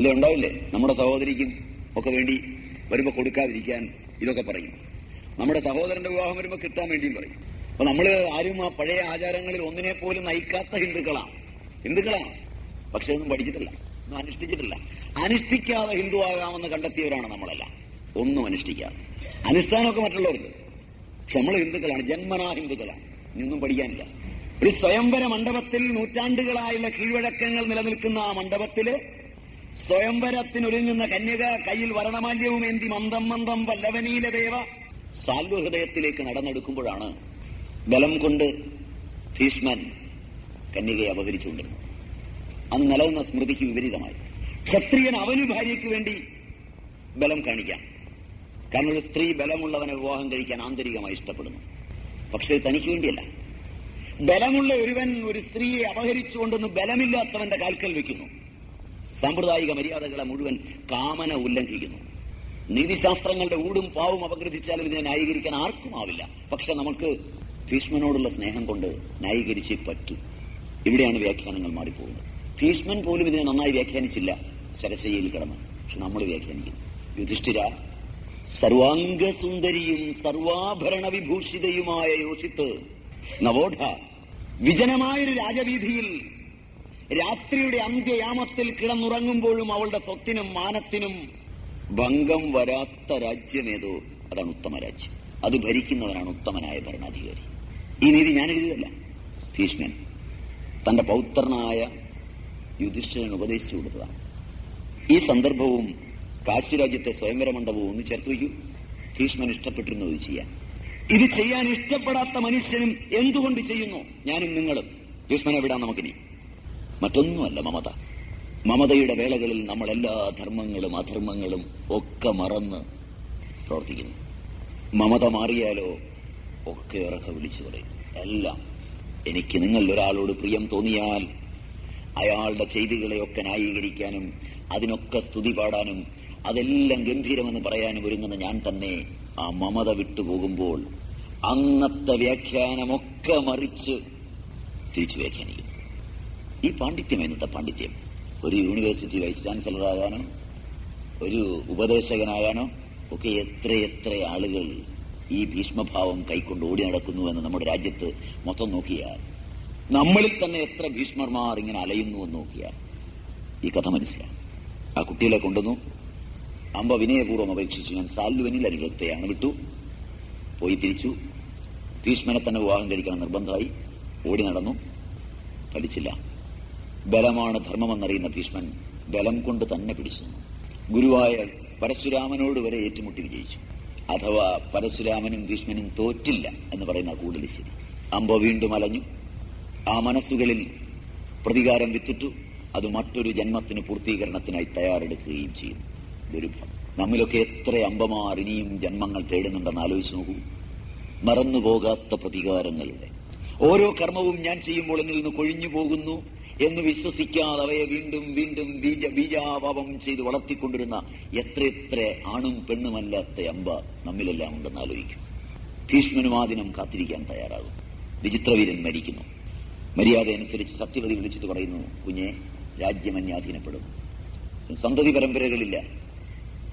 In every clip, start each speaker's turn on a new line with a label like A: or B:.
A: ഇല്ല ഉണ്ടാവില്ലേ നമ്മുടെ സഹോദരിക്കും ഒക്കെ വേണ്ടി വരുമ്പോ കൊടുക്കാതിരിക്കാൻ ഇതൊക്കെ പറയും. നമ്മുടെ സഹോദരന്റെ വിവാഹം വരുമ്പോ കിട്ടാൻ വേണ്ടിയും പറയും. അപ്പൊ നമ്മൾ ആരും ആ പഴയ ആചാരങ്ങളിൽ ഒന്നിനെ പോലും നയിക്കാത്ത ഹിന്ദുക്കളാണ് ഹിന്ദുക്കളാണ് പക്ഷെ ഒന്നും പഠിച്ചിട്ടില്ല ഒന്നും അനുഷ്ഠിച്ചിട്ടില്ല. അനുഷ്ഠിക്കാതെ ഹിന്ദു ആകാമെന്ന് കണ്ടെത്തിയവരാണ് നമ്മളെല്ലാം. ഒന്നും അനുഷ്ഠിക്കാതെ. അനുഷ്ഠാനമൊക്കെ മറ്റുള്ളവർക്ക് പക്ഷെ നമ്മൾ ഹിന്ദുക്കളാണ് ജന്മനാ ഹിന്ദുക്കളാണ് ഇനിയൊന്നും പഠിക്കാനില്ല. ഒരു സ്വയംവര മണ്ഡപത്തിൽ നൂറ്റാണ്ടുകളായുള്ള കീഴ്വഴക്കങ്ങൾ നിലനിൽക്കുന്ന ആ മണ്ഡപത്തിൽ സ്വയംവരത്തിനൊരുങ്ങുന്ന കന്യക കയ്യിൽ വരണമാല്യവും എന്തി മന്ദം മന്ദം ദേവ. സാൽവഹൃദയത്തിലേക്ക് നടന്നെടുക്കുമ്പോഴാണ് ബലം കൊണ്ട് ഭീഷ്മൻ കന്യകയെ അപകരിച്ചുകൊണ്ടിരുന്നത് അന്ന് നിലനിന്ന സ്മൃതിക്ക് വിപരീതമായി. ക്ഷത്രിയൻ അവന് ഭാര്യയ്ക്ക് വേണ്ടി ബലം കാണിക്കാം. കാരണം ഒരു സ്ത്രീ ബലമുള്ളവനെ വിവാഹം കഴിക്കാൻ ആന്തരികമായി ഇഷ്ടപ്പെടുന്നു. പക്ഷേ തനിക്ക് വേണ്ടിയല്ല. ബലമുള്ള ഒരുവൻ ഒരു സ്ത്രീയെ അപഹരിച്ചുകൊണ്ടൊന്ന് ബലമില്ലാത്തവന്റെ കാൽക്കൽ വെക്കുന്നു സാമ്പ്രദായിക മര്യാദകളെ മുഴുവൻ കാമന ഉല്ലംഘിക്കുന്നു. നീതിശാസ്ത്രങ്ങളുടെ ഊടും പാവും അപഗ്രഥിച്ചാലും ഇതിനെ ന്യായീകരിക്കാൻ ആർക്കും ആവില്ല. പക്ഷെ നമുക്ക് ഭീഷ്മനോടുള്ള സ്നേഹം കൊണ്ട് ന്യായീകരിച്ചേ പറ്റൂ. ഇവിടെയാണ് വ്യാഖ്യാനങ്ങൾ മാറിപ്പോകുന്നത്. ഭീഷ്മൻ പോലും ഇതിനെ നന്നായി വ്യാഖ്യാനിച്ചില്ല. ശരശയിൽ കടമ പക്ഷെ നമ്മൾ വ്യാഖ്യാനിക്കും. യുധിഷ്ഠിര സർവാംഗസുന്ദരിയും സർവാഭരണ വിഭൂഷിതയുമായ യോഷിത്ത് നവോഢ വിജനമായൊരു രാജവീതിയിൽ രാത്രിയുടെ അന്ത്യയാമത്തിൽ കിടന്നുറങ്ങുമ്പോഴും അവളുടെ സ്വത്തിനും മാനത്തിനും ഭംഗം വരാത്ത രാജ്യമേതോ അതാണ് ഉത്തമ രാജ്യം. അത് ഭരിക്കുന്നവനാണ് ഉത്തമനായ ഭരണാധികാരി. ഈ നീതി ഞാൻ എഴുതിയതല്ല. ഭീഷ്മൻ തന്റെ പൗത്രനായ യുധിഷ്ഠിരൻ ഉപദേശിച്ചു കൊടുത്തതാണ്. ഈ സന്ദർഭവും കാശിരാജ്യത്തെ സ്വയംവര മണ്ഡപവും ഒന്ന് ചേർത്ത് വയ്ക്കൂ. ഭീഷ്മൻ ഇഷ്ടപ്പെട്ടിരുന്നു ഇത് ചെയ്യാൻ. ഇത് ചെയ്യാൻ ഇഷ്ടപ്പെടാത്ത മനുഷ്യനും എന്തുകൊണ്ട് ചെയ്യുന്നു? ഞാനും നിങ്ങളും. ഭീഷ്മനെ വിടാൻ നമുക്കിനി മറ്റൊന്നുമല്ല മമത. മമതയുടെ വേളകളിൽ നമ്മൾ എല്ലാ ധർമ്മങ്ങളും അധർമ്മങ്ങളും ഒക്കെ മറന്ന് പ്രവർത്തിക്കുന്നു. മമത മാറിയാലോ ഒക്കെ ഇറക്ക വിളിച്ചു പറയും. എല്ലാം. എനിക്ക് നിങ്ങൾ ഒരാളോട് പ്രിയം തോന്നിയാൽ അയാളുടെ ചെയ്തികളെയൊക്കെ ന്യായീകരിക്കാനും അതിനൊക്കെ സ്തുതി പാടാനും അതെല്ലാം ഗംഭീരമെന്ന് പറയാനും ഒരുങ്ങുന്ന ഞാൻ തന്നെ ആ മമത വിട്ടുപോകുമ്പോൾ അന്നത്തെ വ്യാഖ്യാനമൊക്കെ മറിച്ച് തിരിച്ചു വ്യാഖ്യാനിക്കുന്നു. ഈ പാണ്ഡിത്യം എന്നിട്ട് പാണ്ഡിത്യം? ഒരു യൂണിവേഴ്സിറ്റി വൈസ് ചാൻസലറാകാനോ ഒരു ഉപദേശകനാകാനോ ഒക്കെ എത്രയെത്ര ആളുകൾ ഈ ഭീഷ്മഭാവം കൈക്കൊണ്ട് ഓടി നടക്കുന്നു എന്ന് നമ്മുടെ രാജ്യത്ത് മൊത്തം നോക്കിയാൽ നമ്മളിൽ തന്നെ എത്ര ഭീഷ്മർമാർ ഇങ്ങനെ അലയുന്നു എന്ന് നോക്കിയാൽ ഈ കഥ മനസ്സിലാവും ആ കുട്ടികളെ കൊണ്ടുവന്നു. അമ്പ വിനയപൂർവം അപേക്ഷിച്ചു ഞാൻ സാൽവനിൽ അനുഗ്രഹത്തെയാണ് വിട്ടു. പോയി തിരിച്ചു. ഭീഷ്മനെ തന്നെ വിവാഹം കഴിക്കണം നിർബന്ധമായി ഓടി നടന്നു. ഫലിച്ചില്ല ബലമാണ് ധർമ്മമെന്നറിയുന്ന ഭീഷ്മൻ ബലം കൊണ്ട് തന്നെ പിടിച്ചു ഗുരുവായ പരശുരാമനോട് വരെ ഏറ്റുമുട്ടി വിജയിച്ചു. അഥവാ പരശുരാമനും ഭീഷ്മനും തോറ്റില്ല എന്ന് പറയുന്ന കൂടുതൽ ശരി. അമ്പ വീണ്ടും അലഞ്ഞു. ആ മനസ്സുകളിൽ പ്രതികാരം വിത്തിട്ടു. അത് മറ്റൊരു ജന്മത്തിന് പൂർത്തീകരണത്തിനായി തയ്യാറെടുക്കുകയും ചെയ്യുന്നു. ദുരുഭം. നമ്മിലൊക്കെ എത്ര അമ്പമാർ ഇനിയും ജന്മങ്ങൾ തേടുന്നുണ്ടെന്ന് ആലോചിച്ച് നോക്കൂ. മറന്നുപോകാത്ത പ്രതികാരങ്ങളുടെ ഓരോ കർമ്മവും ഞാൻ ചെയ്യുമ്പോൾ എന്നിൽ നിന്ന് കൊഴിഞ്ഞു പോകുന്നു എന്ന് വിശ്വസിക്കാതെ അവയെ വീണ്ടും വീണ്ടും ബീജ ബീജാപാപം ചെയ്ത് വളർത്തിക്കൊണ്ടിരുന്ന എത്രയെത്ര ആണും പെണ്ണുമല്ലാത്ത അമ്പ നമ്മിലെല്ലാം ഉണ്ടെന്ന് ആലോചിക്കും. ഭീഷ്മനും കാത്തിരിക്കാൻ തയ്യാറാകും. വിചിത്രവീരൻ മരിക്കുന്നു. മര്യാദ അനുസരിച്ച് സത്യവതി വിളിച്ചിട്ട് പറയുന്നു കുഞ്ഞെ രാജ്യമന്യാധീനപ്പെടും സന്തതി പരമ്പരകളില്ല.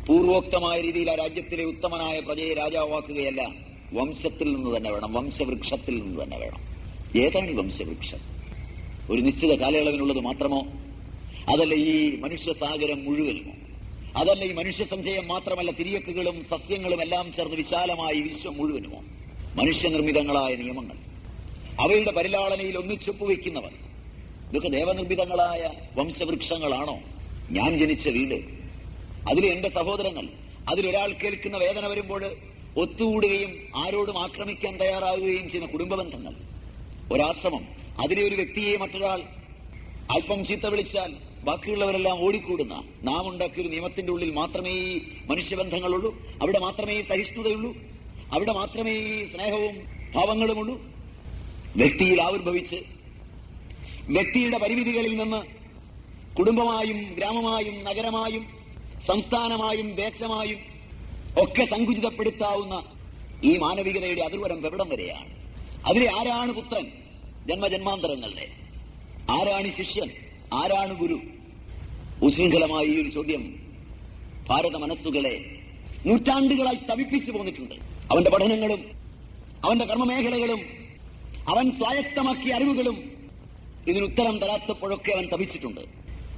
A: പൂർവോക്തമായ രീതിയിൽ ആ രാജ്യത്തിലെ ഉത്തമനായ പ്രജയെ രാജാവാക്കുകയല്ല. വംശത്തിൽ നിന്ന് തന്നെ വേണം. വംശവൃക്ഷത്തിൽ നിന്ന് തന്നെ വേണം. ഏതാണ് വംശവൃക്ഷം? ഒരു നിശ്ചിത കാലയളവിനുള്ളത് മാത്രമോ? അതല്ല ഈ മനുഷ്യസാഗരം മുഴുവനുമോ അതല്ല ഈ മനുഷ്യ സംശയം മാത്രമല്ല തിരിയക്കുകളും സസ്യങ്ങളും എല്ലാം ചേർന്ന് വിശാലമായി വിശ്വം മുഴുവനുമോ? മനുഷ്യനിർമ്മിതങ്ങളായ നിയമങ്ങൾ. അവയുടെ പരിലാളനയിൽ ഒന്നിച്ചൊപ്പുവെക്കുന്നവർ ഇതൊക്കെ ദേവനിർമ്മിതങ്ങളായ വംശവൃക്ഷങ്ങളാണോ? ഞാൻ ജനിച്ച വീട്. അതിൽ എന്റെ സഹോദരങ്ങൾ അതിലൊരാൾ കേൾക്കുന്ന വേദന വരുമ്പോൾ ഒത്തുകൂടുകയും ആരോടും ആക്രമിക്കാൻ തയ്യാറാകുകയും ചെയ്യുന്ന കുടുംബ ബന്ധങ്ങൾ ഒരാശ്രമം അതിലെ ഒരു വ്യക്തിയെ മറ്റൊരാൾ അല്പം ചീത്ത വിളിച്ചാൽ ബാക്കിയുള്ളവരെല്ലാം ഓടിക്കൂടുന്ന. നാം ഉണ്ടാക്കിയ ഒരു നിയമത്തിന്റെ ഉള്ളിൽ മാത്രമേ ഈ മനുഷ്യബന്ധങ്ങളുള്ളൂ. അവിടെ മാത്രമേ ഈ സഹിഷ്ണുതയുള്ളൂ. അവിടെ മാത്രമേ ഈ സ്നേഹവും ഭാവങ്ങളുമുള്ളൂ. വ്യക്തിയിൽ ആവിർഭവിച്ച് വ്യക്തിയുടെ പരിമിതികളിൽ നിന്ന് കുടുംബമായും ഗ്രാമമായും നഗരമായും സംസ്ഥാനമായും ദേശമായും ഒക്കെ സങ്കുചിതപ്പെടുത്താവുന്ന ഈ മാനവികതയുടെ അതിർവരം എവിടം വരെയാണ്? അതിലെ ആരാണ് പുത്രൻ? ജന്മജന്മാന്തരങ്ങളുടെ. ആരാണ് ശിഷ്യൻ? ആരാണ് ഗുരു? ഉശൃംഖലമായ ഈ ഒരു ചോദ്യം ഭാരത മനസ്സുകളെ നൂറ്റാണ്ടുകളായി തവിപ്പിച്ചു പോന്നിട്ടുണ്ട്. അവന്റെ പഠനങ്ങളും അവന്റെ കർമ്മമേഖലകളും അവൻ സ്വായത്തമാക്കിയ അറിവുകളും ഇതിനുത്തരം തരാത്തപ്പോഴൊക്കെ അവൻ തപിച്ചിട്ടുണ്ട്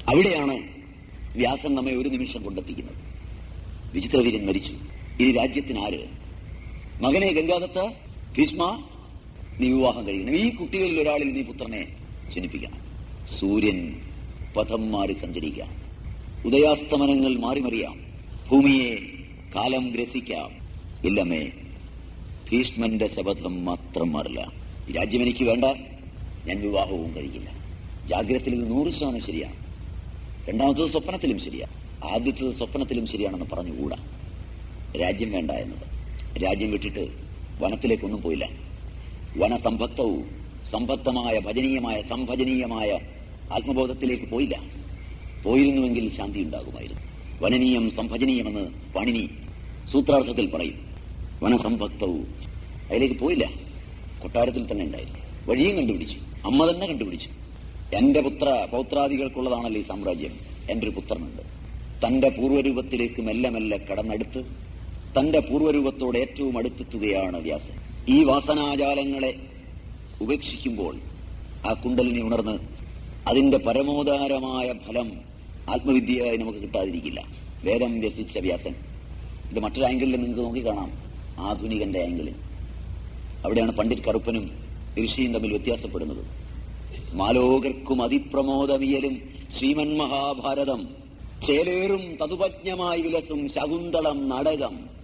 A: അവിടെയാണ് വ്യാസൻ നമ്മെ ഒരു നിമിഷം കൊണ്ടെത്തിക്കുന്നത്. വിചിത്രവീരൻ മരിച്ചു. ഈ രാജ്യത്തിനാര്? മകനെ ഗംഗാദത്ത ഭീഷ്മ നീ വിവാഹം കഴിക്കണം. ഈ കുട്ടികളിൽ ഒരാളിൽ നീ പുത്രനെ ജനിപ്പിക്കണം. സൂര്യൻ പഥം മാറി സഞ്ചരിക്കാം. ഉദയാസ്തമനങ്ങൾ മാറിമറിയാം. ഭൂമിയെ കാലം ഗ്രസിക്കാം. ഇല്ലമേ ഭീഷ്മന്റെ ശപഥം മാത്രം മാറില്ല. രാജ്യം എനിക്ക് വേണ്ട. ഞാൻ വിവാഹവും കഴിക്കില്ല. ജാഗ്രതയിൽ ഇത് നൂറ് ശതമാനം ശരിയാണ് രണ്ടാമത്തത് സ്വപ്നത്തിലും ശരിയാണ് ആദ്യത്തത് സ്വപ്നത്തിലും ശരിയാണെന്ന് പറഞ്ഞുകൂടാ. രാജ്യം വേണ്ട എന്നത്. രാജ്യം വിട്ടിട്ട് വനത്തിലേക്കൊന്നും പോയില്ല. വനസമ്പത്തവും സമ്പത്തമായ ഭജനീയമായ സംഭജനീയമായ ആത്മബോധത്തിലേക്ക് പോയില്ല. പോയിരുന്നുവെങ്കിൽ ശാന്തി ഉണ്ടാകുമായിരുന്നു. വനനീയം സംഭജനീയമെന്ന് പണിനി സൂത്രാർത്ഥത്തിൽ പറയും. വനസമ്പത്തവും അതിലേക്ക് പോയില്ല. കൊട്ടാരത്തിൽ തന്നെ ഉണ്ടായിരുന്നു. വഴിയും കണ്ടുപിടിച്ചു. അമ്മ തന്നെ കണ്ടുപിടിച്ചു. എന്റെ പുത്ര പൗത്രാദികൾക്കുള്ളതാണല്ലോ ഈ സാമ്രാജ്യം. എന്റെ ഒരു പുത്രനുണ്ട്. തന്റെ പൂർവരൂപത്തിലേക്ക് മെല്ലെ മെല്ലെ കടന്നെടുത്ത് തന്റെ പൂർവരൂപത്തോട് ഏറ്റവും അടുത്തെത്തുകയാണ് വ്യാസൻ. ഈ വാസനാജാലങ്ങളെ ഉപേക്ഷിക്കുമ്പോൾ ആ കുണ്ടലിനെ ഉണർന്ന് അതിന്റെ പരമോദാരമായ ഫലം ആത്മവിദ്യയായി നമുക്ക് കിട്ടാതിരിക്കില്ല. വേദം വ്യസിച്ച വ്യാസൻ. ഇത് മറ്റൊരു ആംഗിളിൽ നിങ്ങൾക്ക് നോക്കിക്കാണാം ആധുനികന്റെ ആംഗിളിൽ. അവിടെയാണ് പണ്ഡിറ്റ് കറുപ്പനും ഋഷിയും തമ്മിൽ വ്യത്യാസപ്പെടുന്നത്. മാലോകർക്കും അതിപ്രമോദമിയലും ശ്രീമൻ മഹാഭാരതം ചേലേറും തതുപജ്ഞമായി വിലസും ശകുന്തളം നാടകം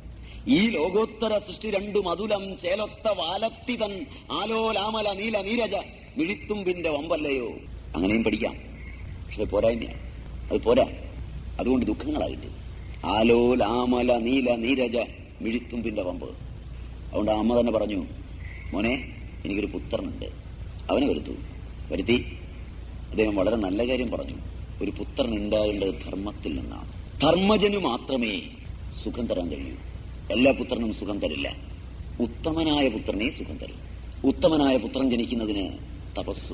A: ഈ ലോകോത്തര സൃഷ്ടി രണ്ടും അതുലം ചേലൊത്ത വാലത്തിതൻ ആലോലാമല നീല നീരജ മിഴിത്തുമ്പിന്റെ വമ്പല്ലയോ. അങ്ങനെയും പഠിക്കാം. പക്ഷെ പോരായ്മയാണ് അത് പോരാ. അതുകൊണ്ട് ദുഃഖങ്ങളായിട്ട് ആലോലാമല നീല നീരജ മിഴിത്തുമ്പിന്റെ വമ്പ്. അതുകൊണ്ട് അമ്മ തന്നെ പറഞ്ഞു മോനെ എനിക്കൊരു പുത്രനുണ്ട്. അവനെ വരുത്തു. വരുത്തി. അദ്ദേഹം വളരെ നല്ല കാര്യം പറഞ്ഞു. ഒരു പുത്രൻ ഉണ്ടാകേണ്ടത് ധർമ്മത്തിൽ നിന്നാണ്. ധർമ്മജനു മാത്രമേ സുഖം തരാൻ കഴിയൂ. എല്ലാ പുത്രനും സുഖം തരില്ല. ഉത്തമനായ പുത്രനെ സുഖം തരും. ഉത്തമനായ പുത്രൻ ജനിക്കുന്നതിന് തപസ്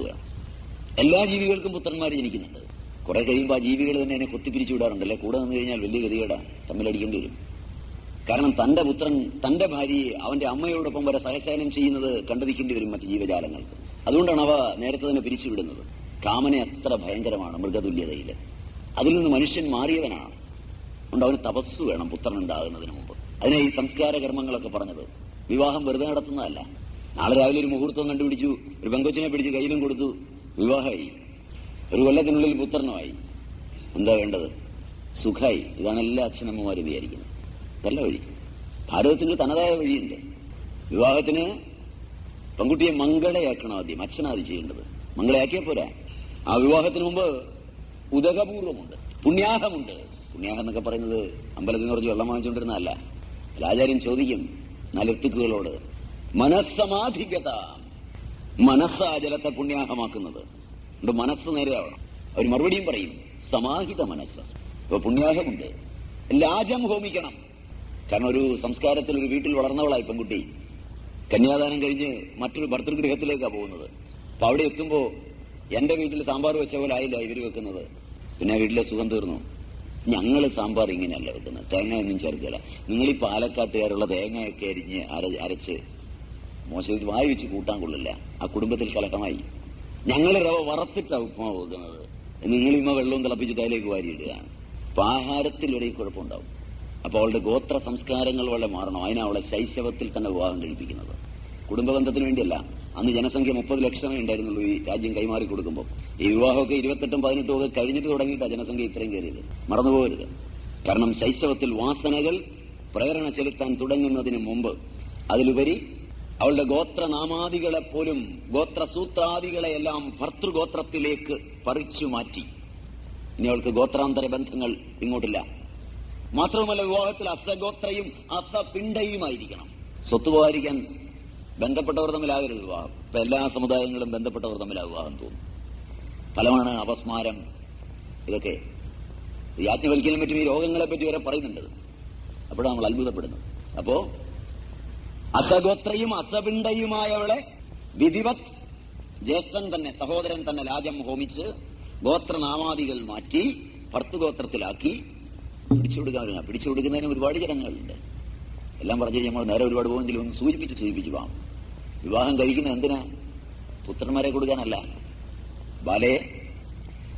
A: എല്ലാ ജീവികൾക്കും പുത്രന്മാർ ജനിക്കുന്നുണ്ട്. കുറെ കഴിയുമ്പോൾ ആ ജീവികൾ തന്നെ എന്നെ കൊത്തിപ്പിരിച്ചു വിടാറുണ്ടല്ലേ കൂടെ നിന്ന് കഴിഞ്ഞാൽ വലിയ ഗതികേടാ. തമ്മിലടിക്കേണ്ടി വരും. കാരണം തന്റെ പുത്രൻ തന്റെ ഭാര്യയെ അവന്റെ അമ്മയോടൊപ്പം വരെ സഹശയനം ചെയ്യുന്നത് കണ്ടുനിൽക്കേണ്ടി വരും മറ്റ് ജീവജാലങ്ങൾക്ക്. അതുകൊണ്ടാണ് അവ നേരത്തെ തന്നെ പിരിച്ചുവിടുന്നത്. കാമന അത്ര ഭയങ്കരമാണ് മൃഗതുല്യതയിൽ അതിൽ നിന്ന് മനുഷ്യൻ മാറിയവനാണ്. അതുകൊണ്ട് അവന് തപസ് വേണം പുത്രൻ ഉണ്ടാകുന്നതിന് മുമ്പ്. അതിനെ ഈ സംസ്കാര കർമ്മങ്ങളൊക്കെ പറഞ്ഞത്. വിവാഹം വെറുതെ നടത്തുന്നതല്ല. നാളെ രാവിലെ ഒരു മുഹൂർത്തം കണ്ടുപിടിച്ചു ഒരു പെങ്കൊച്ചിനെ പിടിച്ച് കയ്യിലും കൊടുത്തു വിവാഹമായി. ഒരു കൊല്ലത്തിനുള്ളിൽ പുത്രനുമായി. എന്താ വേണ്ടത്? സുഖായി. ഇതാണ് എല്ലാ അച്ഛനമ്മമാരും വിചാരിക്കുന്നത്. നല്ല വഴി. ഭാരതത്തിന് തനതായ വഴിയുണ്ട്. വിവാഹത്തിന് പെൺകുട്ടിയെ മംഗളയാക്കണം ആദ്യം. അച്ഛനാദ്യം ചെയ്യേണ്ടത്. മംഗളയാക്കിയാൽ പോരാ. ആ വിവാഹത്തിന് മുമ്പ് ഉദകപൂർവമുണ്ട് പുണ്യാഹമുണ്ട്. പുണ്യാഹം എന്നൊക്കെ പറയുന്നത് അമ്പലത്തിൽ നിന്ന് കുറച്ച് വെള്ളം വാങ്ങിച്ചുകൊണ്ടിരുന്നതല്ല. ആചാര്യൻ ചോദിക്കും നലത്തുക്കുകളോട് മനസ്സമാധികത. മനസ്സാ ജലത്തെ പുണ്യാഹമാക്കുന്നത്. മനസ്സ് നേരെയാവണം അവർ മറുപടിയും പറയും സമാഹിത മനസ്സ്. ഇപ്പൊ പുണ്യാഹമുണ്ട്. ലാജം ഹോമിക്കണം. കാരണം ഒരു സംസ്കാരത്തിൽ ഒരു വീട്ടിൽ വളർന്നവളായി പെൺകുട്ടി. കന്യാദാനം കഴിഞ്ഞ് മറ്റൊരു ഭർത്തൃഗൃഹത്തിലേക്കാണ് പോകുന്നത്. അപ്പൊ അവിടെ എത്തുമ്പോ എന്റെ വീട്ടിൽ സാമ്പാർ വെച്ച പോലെ ആയില്ല ഇവർ വെക്കുന്നത്. പിന്നെ വീട്ടിലെ സുഖം തീർന്നു. ഞങ്ങൾ സാമ്പാർ ഇങ്ങനെയല്ല വെക്കുന്നത്. തേങ്ങ ഒന്നും ചേർക്കില്ല നിങ്ങൾ ഈ പാലക്കാട്ടുകാരുള്ള തേങ്ങയൊക്കെ അരിഞ്ഞ് അര- അരച്ച് മോശം വായി വെച്ച് കൂട്ടാൻ കൊള്ളില്ല. ആ കുടുംബത്തിൽ കലക്കമായി. ഞങ്ങൾ റവ വറത്തിട്ടാണ് ഉപ്പുമാവ് വെക്കുന്നത്. നിങ്ങൾ ഇമ്മ വെള്ളവും തിളപ്പിച്ച് അതിലേക്ക് വാരിയിടുകയാണ് അപ്പൊ ആഹാരത്തിൽ ഒരു കുഴപ്പമുണ്ടാവും. അപ്പൊ അവളുടെ ഗോത്ര സംസ്കാരങ്ങൾ വളരെ മാറണം. അതിനാ അവളെ ശൈശവത്തിൽ തന്നെ വിവാഹം കഴിപ്പിക്കുന്നത്. കുടുംബബന്ധത്തിന് വേണ്ടിയല്ല. അന്ന് ജനസംഖ്യ മുപ്പത് ലക്ഷമേ ഉണ്ടായിരുന്നുള്ളൂ ഈ രാജ്യം കൈമാറി കൊടുക്കുമ്പോൾ ഈ വിവാഹമൊക്കെ ഇരുപത്തെട്ടും പതിനെട്ടും ഒക്കെ കഴിഞ്ഞിട്ട് തുടങ്ങിയിട്ടാണ് ജനസംഖ്യ ഇത്രയും കയറിയത്. മറന്നുപോകരുത്. കാരണം ശൈശവത്തിൽ വാസനകൾ പ്രേരണ ചെലുത്താൻ തുടങ്ങുന്നതിന് മുമ്പ് അതിലുപരി അവളുടെ ഗോത്രനാമാദികളെ പോലും ഗോത്രസൂത്രാദികളെയെല്ലാം ഭർത്തൃഗോത്രത്തിലേക്ക് പറിച്ചു മാറ്റി. ഇനി അവൾക്ക് ഗോത്രാന്തര ബന്ധങ്ങൾ ഇങ്ങോട്ടില്ല. മാത്രവുമല്ല വിവാഹത്തിൽ അസഗോത്രയും അസപിണ്ടയുമായിരിക്കണം സ്വത്ത് പോകാതിരിക്കാൻ ബന്ധപ്പെട്ടവർ തമ്മിലാകരുത് വിവാഹം. ഇപ്പൊ എല്ലാ സമുദായങ്ങളും ബന്ധപ്പെട്ടവർ തമ്മിലാ വിവാഹം തോന്നും. ഫലമാണ് അപസ്മാരം ഇതൊക്കെ. യാജ്ഞവൽക്കലിനെ പറ്റും ഈ രോഗങ്ങളെ പറ്റി വരെ പറയുന്നുണ്ട്. അപ്പോഴാണ് നമ്മൾ അത്ഭുതപ്പെടുന്നത്. അപ്പോ അസഗോത്രയും അസപിണ്ടയുമായവളെ വിധിവത് ജ്യേഷ്ഠൻ തന്നെ സഹോദരൻ തന്നെ രാജം ഹോമിച്ച് ഗോത്രനാമാദികൾ മാറ്റി ഭർത്തുഗോത്രത്തിലാക്കി പിടിച്ചുകൊടുക്കാൻ പിടിച്ചുകൊടുക്കുന്നതിന് ഒരുപാട് ചടങ്ങുകളുണ്ട് എല്ലാം പറഞ്ഞു നമ്മൾ നേരെ ഒരുപാട് പോകുമെങ്കിലും ഒന്ന് സൂചിപ്പിച്ച് സൂചിപ്പിച്ചു പോകാം വിവാഹം കഴിക്കുന്ന എന്തിനാ? പുത്രന്മാരെ കൊടുക്കാനല്ല. ബാലയെ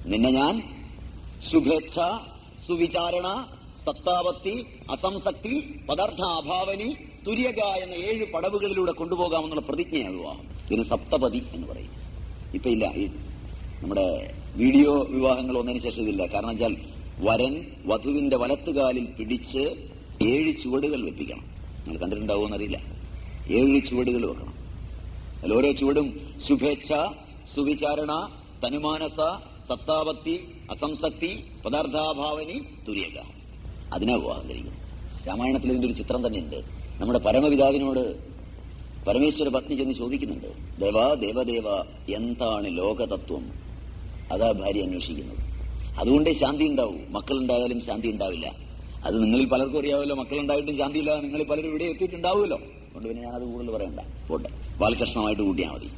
A: നിന്നെ ഞാൻ ശുഭേച്ഛ സുവിചാരണ സത്താപത്തി അസംസക്തി പദാർത്ഥാഭാവനി തുര്യക എന്ന ഏഴ് പടവുകളിലൂടെ കൊണ്ടുപോകാമെന്നുള്ള പ്രതിജ്ഞയാണ് വിവാഹം. ഇതിന് സപ്തപതി എന്ന് പറയും. ഇപ്പൊ ഇല്ല നമ്മുടെ വീഡിയോ വിവാഹങ്ങൾ ഒന്നതിന് ശേഷം ഇതില്ല. കാരണം വെച്ചാൽ വരൻ വധുവിന്റെ വലത്തുകാലിൽ പിടിച്ച് ഏഴ് ചുവടുകൾ വെപ്പിക്കണം. നിങ്ങൾ കണ്ടിട്ടുണ്ടാവുമെന്നറിയില്ല ഏഴ് ചുവടുകൾ വെക്കണം. അതിൽ ഓരോ ചുവടും ശുഭേച്ഛ സുവിചാരണ തനുമാനസ സത്താപത്തി അസംസക്തി പദാർത്ഥാഭാവനി തുര്യക. അതിനാ വിവാഹം കഴിക്കുന്നത് രാമായണത്തിൽ ഇതിന്റെ ഒരു ചിത്രം തന്നെയുണ്ട്. നമ്മുടെ പരമപിതാവിനോട് പരമേശ്വര പത്നി ചെന്ന് ചോദിക്കുന്നുണ്ട്. ദേവ ദേവദേവ എന്താണ് ലോകതത്വം? അതാ ഭാര്യ അന്വേഷിക്കുന്നത്. അതുകൊണ്ടേ ശാന്തി ഉണ്ടാവൂ. മക്കളുണ്ടായാലും ശാന്തി ഉണ്ടാവില്ല. അത് നിങ്ങളിൽ പലർക്കും അറിയാമല്ലോ മക്കളുണ്ടായിട്ടും ശാന്തിയില്ലാതെ നിങ്ങളിൽ പലരും ഇവിടെ എത്തിയിട്ടുണ്ടാവുമല്ലോ. അതുകൊണ്ട് പിന്നെ ഞാനത് കൂടുതൽ പറയണ്ട. പോട്ടെ. ബാലകൃഷ്ണമായിട്ട് കൂട്ടിയാൽ മതി.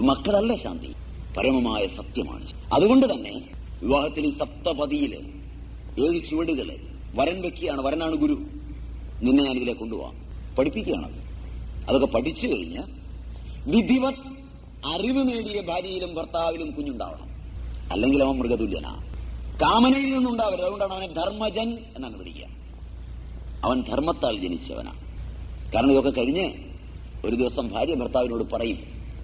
A: മക്കളല്ല ശാന്തി. പരമമായ സത്യമാണ്. അതുകൊണ്ട് തന്നെ വിവാഹത്തിൽ ഈ സപ്തപതിയിൽ ഏഴ് ചുവടുകൾ വരൻ വെക്കുകയാണ് വരനാണ് ഗുരു. നിന്നെ ഞാനിതിലെ കൊണ്ടുപോകാം പഠിപ്പിക്കുകയാണ് അതൊക്കെ പഠിച്ചു കഴിഞ്ഞ് വിധിവത് അറിവ് നേടിയ ഭാര്യയിലും ഭർത്താവിലും കുഞ്ഞുണ്ടാവണം. അല്ലെങ്കിൽ അവൻ മൃഗതുല്യനാ. കാമനയിൽ നിന്നുണ്ടാവരുത്. അതുകൊണ്ടാണ് അവനെ ധർമ്മജൻ എന്നാണ് വിളിക്കുക. അവൻ ധർമ്മത്താൽ ജനിച്ചവനാണ്. കാരണം ഇതൊക്കെ കഴിഞ്ഞ് ഒരു ദിവസം ഭാര്യ ഭർത്താവിനോട് പറയും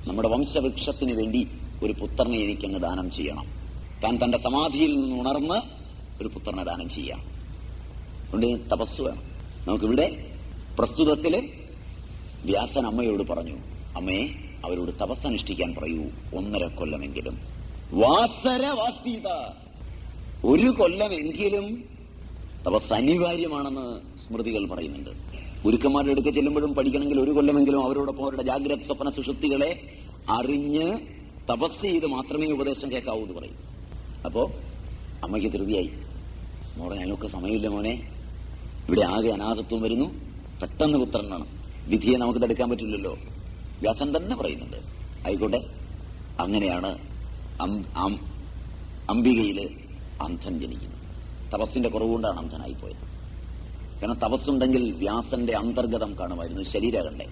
A: നമ്മുടെ വംശവൃക്ഷത്തിന് വേണ്ടി ഒരു പുത്രനെ എനിക്കങ്ങ് ദാനം ചെയ്യണം. താൻ തന്റെ സമാധിയിൽ നിന്ന് ഉണർന്ന് ഒരു പുത്രനെ ദാനം ചെയ്യാം. അതുകൊണ്ട് തപസ് വേണം. നമുക്കിവിടെ പ്രസ്തുതത്തിൽ വ്യാസൻ അമ്മയോട് പറഞ്ഞു അമ്മയെ അവരോട് തപസ്സനുഷ്ഠിക്കാൻ പറയൂ. ഒന്നര കൊല്ലമെങ്കിലും. വാസര വാസീത. ഒരു കൊല്ലമെങ്കിലും അപ്പൊ സനിവാര്യമാണെന്ന് സ്മൃതികൾ പറയുന്നുണ്ട്. ഗുരുക്കന്മാരുടെ അടുക്ക ചെല്ലുമ്പോഴും പഠിക്കണമെങ്കിൽ ഒരു കൊല്ലമെങ്കിലും അവരോടൊപ്പം അവരുടെ ജാഗ്രത സ്വപ്ന സുഷുപ്തികളെ അറിഞ്ഞ് തപസ് ചെയ്ത് മാത്രമേ ഉപദേശം കേൾക്കാവൂ എന്ന് പറയും. അപ്പോ അമ്മയ്ക്ക് ധൃതിയായി. മോടെ അതിനൊക്കെ സമയമില്ല മോനെ. ഇവിടെ ആകെ അനാഥത്വം വരുന്നു. പെട്ടെന്ന് പുത്രൻ വേണം. വിധിയെ നമുക്ക് തടുക്കാൻ പറ്റില്ലല്ലോ. വ്യാസൻ തന്നെ പറയുന്നുണ്ട്. ആയിക്കോട്ടെ. അങ്ങനെയാണ് അംബികയിൽ അന്ധൻ ജനിക്കുന്നത് തപസ്സിന്റെ കുറവുകൊണ്ടാണ് അന്ധനായി പോയത് കാരണം തപസ്സുണ്ടെങ്കിൽ വ്യാസന്റെ അന്തർഗതം കാണുമായിരുന്നു ശരീരകണ്ടെ.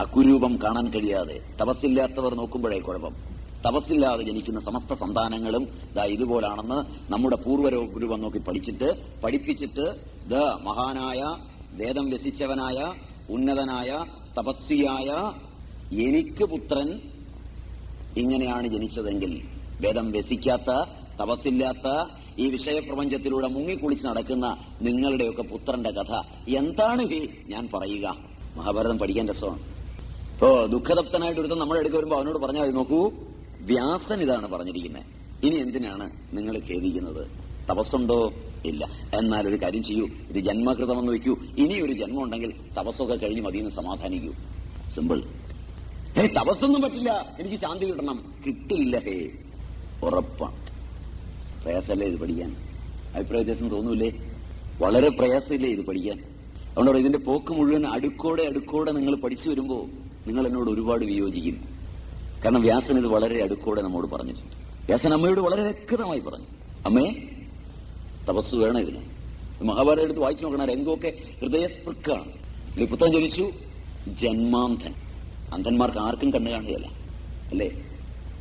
A: അക്കുരൂപം കാണാൻ കഴിയാതെ തപസ്സില്ലാത്തവർ നോക്കുമ്പോഴേ കുഴപ്പം. തപസ്സില്ലാതെ ജനിക്കുന്ന സമസ്ത സന്താനങ്ങളും ദാ ഇതുപോലാണെന്ന് നമ്മുടെ പൂർവരൂപം നോക്കി പഠിച്ചിട്ട് പഠിപ്പിച്ചിട്ട് ദ മഹാനായ വേദം വ്യസിച്ചവനായ ഉന്നതനായ തപസ്വിയായ എനിക്ക് പുത്രൻ ഇങ്ങനെയാണ് ജനിച്ചതെങ്കിൽ വേദം വ്യസിക്കാത്ത തപസ്സില്ലാത്ത ഈ വിഷയപ്രപഞ്ചത്തിലൂടെ മുങ്ങിക്കുളിച്ച് നടക്കുന്ന നിങ്ങളുടെയൊക്കെ പുത്രന്റെ കഥ. എന്താണ് ഹി ഞാൻ പറയുക. മഹാഭാരതം പഠിക്കാൻ രസമാണ്. ഇപ്പോ ദുഃഖതപ്തനായിട്ട് ഒരുത്തം നമ്മളെ അടുക്ക വരുമ്പോ അവനോട് പറഞ്ഞാൽ നോക്കൂ വ്യാസൻ ഇതാണ് പറഞ്ഞിരിക്കുന്നത്. ഇനി എന്തിനാണ് നിങ്ങൾ ഖേദിക്കുന്നത്? തപസ്സുണ്ടോ? ഇല്ല. എന്നാൽ ഒരു കാര്യം ചെയ്യൂ ഇത് ജന്മകൃതമെന്ന് വെക്കൂ ഇനി ഒരു ജന്മം ഉണ്ടെങ്കിൽ തപസ്സൊക്കെ കഴിഞ്ഞ് മതിയെന്ന് സമാധാനിക്കൂ. സിമ്പിൾ ഹേ തപസ്സൊന്നും പറ്റില്ല. എനിക്ക് ശാന്തി കിട്ടണം. കിട്ടില്ല ഹേ. ഉറപ്പാണ്. പ്രയാസമല്ലേ ഇത് പഠിക്കാൻ? അഭിപ്രായ വ്യത്യാസം തോന്നൂലേ വളരെ പ്രയാസമില്ലേ ഇത് പഠിക്കാൻ? അതുകൊണ്ട് ഇതിന്റെ പോക്ക് മുഴുവൻ അടുക്കോടെ അടുക്കോടെ നിങ്ങൾ പഠിച്ചു വരുമ്പോൾ നിങ്ങൾ എന്നോട് ഒരുപാട് വിയോജിക്കും. കാരണം വ്യാസൻ ഇത് വളരെ അടുക്കോടെ നമ്മോട് പറഞ്ഞിട്ടുണ്ട്. വ്യാസൻ അമ്മയോട് വളരെ വ്യക്തമായി പറഞ്ഞു. അമ്മേ തപസ് വേണം ഇതിന്. മഹാഭാരതം എടുത്ത് വായിച്ചു നോക്കണം. രംഗമൊക്കെ ഹൃദയസ്പൃക്കാണ്. ഈ പുത്തൻ ജനിച്ചു ജന്മാന്ധൻ. അന്ധന്മാർക്ക് ആർക്കും കണ്ണു കാണുകയല്ല. അല്ലേ?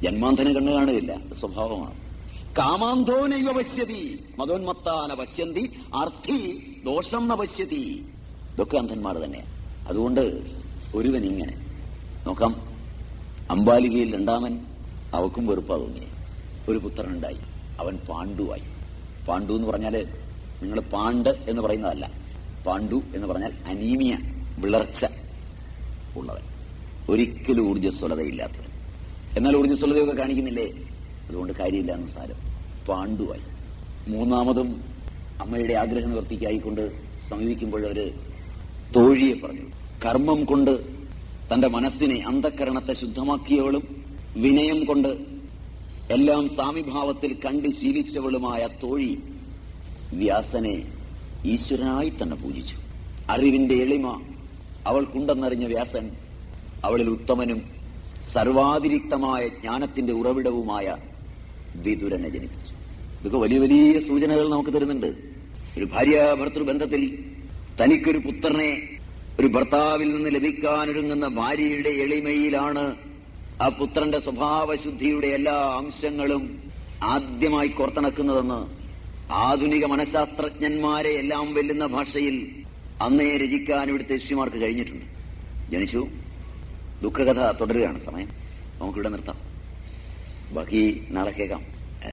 A: ജന്മാന്ധന് കണ്ണു കാണുകയില്ല. സ്വഭാവമാണ്. കാമാന്തോ നൈവ പശ്യതി മതോന്മത്താന പശ്യന്തി അർത്ഥി ദോഷം ന പശ്യതി. ഇതൊക്കെ അന്ധന്മാർ തന്നെയാണ് അതുകൊണ്ട് ഒരുവൻ ഇങ്ങനെ നോക്കാം. അമ്പാലികയിൽ രണ്ടാമൻ അവക്കും വെറുപ്പാ തോന്നി ഒരു പുത്രനുണ്ടായി. അവൻ പാണ്ഡുവായി. പാണ്ഡു എന്ന് പറഞ്ഞാൽ നിങ്ങൾ പാണ്ട് എന്ന് പറയുന്നതല്ല. പാണ്ഡു എന്ന് പറഞ്ഞാൽ അനീമിയ വിളർച്ച ഉള്ളവൻ. ഒരിക്കലും ഊർജസ്വലതയില്ലാത്തവൻ. എന്നാൽ ഊർജസ്വലതയൊക്കെ കാണിക്കുന്നില്ലേ? അതുകൊണ്ട് കാര്യമില്ല എന്ന് സാരം. പാണ്ഡുവായി. മൂന്നാമതും അമ്മയുടെ ആഗ്രഹ നിവർത്തിക്കായിക്കൊണ്ട് സമീപിക്കുമ്പോൾ അവർ തോഴിയെ പറഞ്ഞു. കർമ്മം കൊണ്ട് തന്റെ മനസ്സിനെ അന്ധക്കരണത്തെ ശുദ്ധമാക്കിയവളും വിനയം കൊണ്ട് എല്ലാം സാമിഭാവത്തിൽ കണ്ട് ശീലിച്ചവളുമായ തോഴി വ്യാസനെ ഈശ്വരനായി തന്നെ പൂജിച്ചു. അറിവിന്റെ എളിമ അവൾക്കുണ്ടെന്നറിഞ്ഞ വ്യാസൻ അവളിൽ ഉത്തമനും സർവാതിരിക്തമായ ജ്ഞാനത്തിന്റെ ഉറവിടവുമായ വിതുരനെ ജനിപ്പിച്ചു. ഇതൊക്കെ വലിയ വലിയ സൂചനകൾ നമുക്ക് തരുന്നുണ്ട്. ഒരു ഭാര്യ ഭർത്തൃ ബന്ധത്തിൽ തനിക്കൊരു പുത്രനെ ഒരു ഭർത്താവിൽ നിന്ന് ലഭിക്കാനൊരുങ്ങുന്ന ഭാര്യയുടെ എളിമയിലാണ് ആ പുത്രന്റെ സ്വഭാവശുദ്ധിയുടെ എല്ലാ അംശങ്ങളും ആദ്യമായി കോർത്തിണക്കുന്നതെന്ന് ആധുനിക മനഃശാസ്ത്രജ്ഞന്മാരെ എല്ലാം വെല്ലുന്ന ഭാഷയിൽ അന്നേ രചിക്കാൻ ഇവിടുത്തെ ശിഷ്യമാർക്ക് കഴിഞ്ഞിട്ടുണ്ട്. ജനിച്ചു. ദുഃഖകഥ തുടരുകയാണ് സമയം. നമുക്കിവിടെ നിർത്താം. باقی نہ رکھے